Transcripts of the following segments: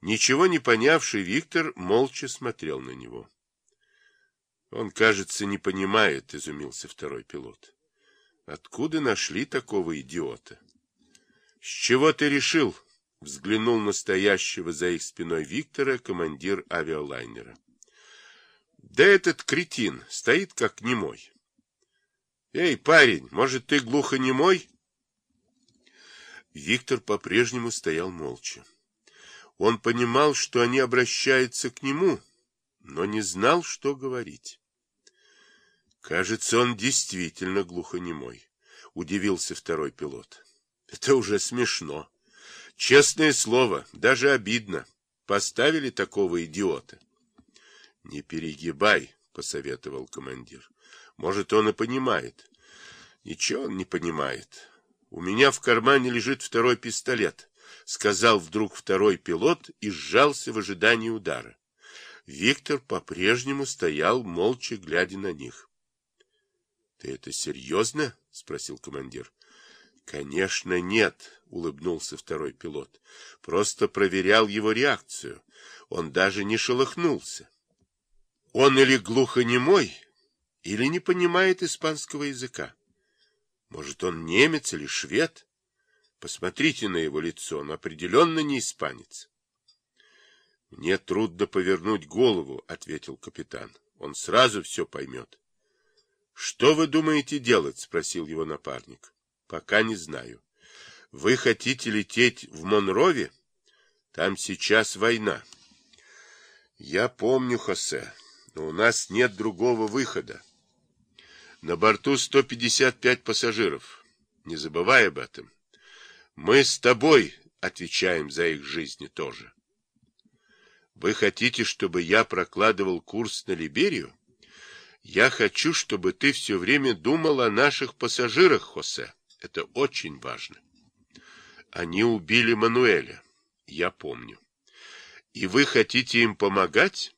Ничего не понявший Виктор молча смотрел на него. Он, кажется, не понимает, изумился второй пилот. Откуда нашли такого идиота? С чего ты решил? Взглянул настоящего за их спиной Виктора командир авиалайнера. Да этот кретин стоит как немой. Эй, парень, может, ты глухонемой? Виктор по-прежнему стоял молча. Он понимал, что они обращаются к нему, но не знал, что говорить. Кажется, он действительно глухонемой, удивился второй пилот. Это уже смешно. Честное слово, даже обидно. Поставили такого идиота. Не перегибай, посоветовал командир. Может, он и понимает. Ничего он не понимает. У меня в кармане лежит второй пистолет, сказал вдруг второй пилот и сжался в ожидании удара. Виктор по-прежнему стоял, молча глядя на них. — Ты это серьезно? — спросил командир. — Конечно, нет, — улыбнулся второй пилот. — Просто проверял его реакцию. Он даже не шелохнулся. Он или глухонемой, или не понимает испанского языка. Может, он немец или швед? Посмотрите на его лицо, он определенно не испанец. — Мне трудно повернуть голову, — ответил капитан. Он сразу все поймет. — Что вы думаете делать? — спросил его напарник. — Пока не знаю. Вы хотите лететь в Монрове? Там сейчас война. — Я помню, Хосе, но у нас нет другого выхода. На борту 155 пассажиров. Не забывай об этом. Мы с тобой отвечаем за их жизни тоже. Вы хотите, чтобы я прокладывал курс на Либерию? Я хочу, чтобы ты все время думал о наших пассажирах, Хосе. Это очень важно. Они убили Мануэля. Я помню. И вы хотите им помогать?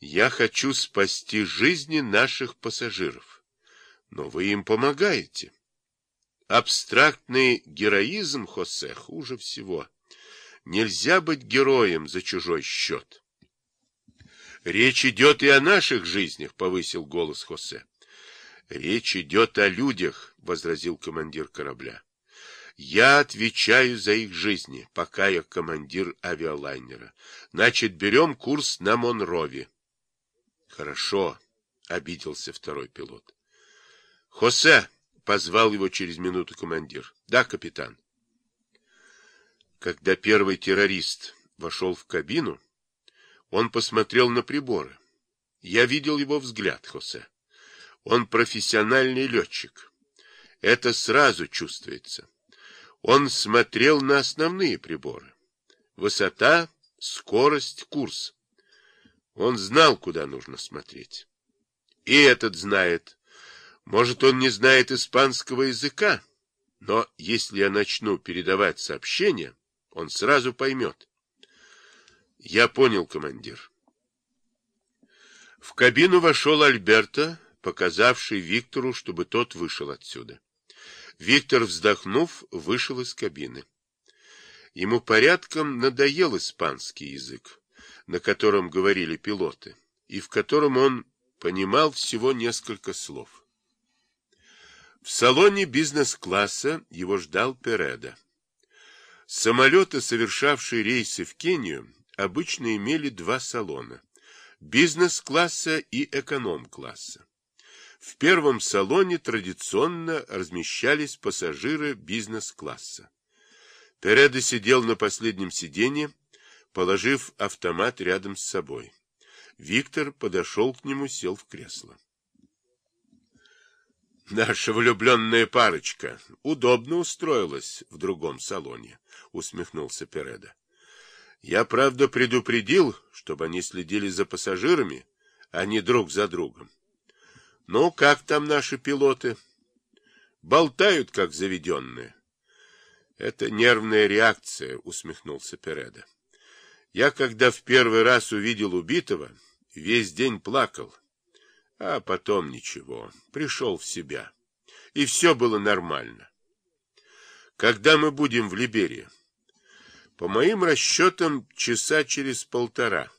Я хочу спасти жизни наших пассажиров но вы им помогаете. Абстрактный героизм, Хосе, хуже всего. Нельзя быть героем за чужой счет. Речь идет и о наших жизнях, повысил голос Хосе. Речь идет о людях, возразил командир корабля. Я отвечаю за их жизни, пока я командир авиалайнера. Значит, берем курс на Монрови. Хорошо, обиделся второй пилот. «Хосе!» — позвал его через минуту командир. «Да, капитан». Когда первый террорист вошел в кабину, он посмотрел на приборы. Я видел его взгляд, Хосе. Он профессиональный летчик. Это сразу чувствуется. Он смотрел на основные приборы. Высота, скорость, курс. Он знал, куда нужно смотреть. И этот знает. Может, он не знает испанского языка, но если я начну передавать сообщения, он сразу поймет. Я понял, командир. В кабину вошел Альберто, показавший Виктору, чтобы тот вышел отсюда. Виктор, вздохнув, вышел из кабины. Ему порядком надоел испанский язык, на котором говорили пилоты, и в котором он понимал всего несколько слов. В салоне бизнес-класса его ждал Переда. Самолеты, совершавшие рейсы в Кению, обычно имели два салона – бизнес-класса и эконом-класса. В первом салоне традиционно размещались пассажиры бизнес-класса. Переда сидел на последнем сиденье, положив автомат рядом с собой. Виктор подошел к нему, сел в кресло. Наша влюбленная парочка удобно устроилась в другом салоне, усмехнулся Переда. Я, правда, предупредил, чтобы они следили за пассажирами, а не друг за другом. Ну, как там наши пилоты? Болтают, как заведенные. Это нервная реакция, усмехнулся Переда. Я, когда в первый раз увидел убитого, весь день плакал. А потом ничего, пришел в себя. И все было нормально. Когда мы будем в Либерии? По моим расчетам, часа через полтора.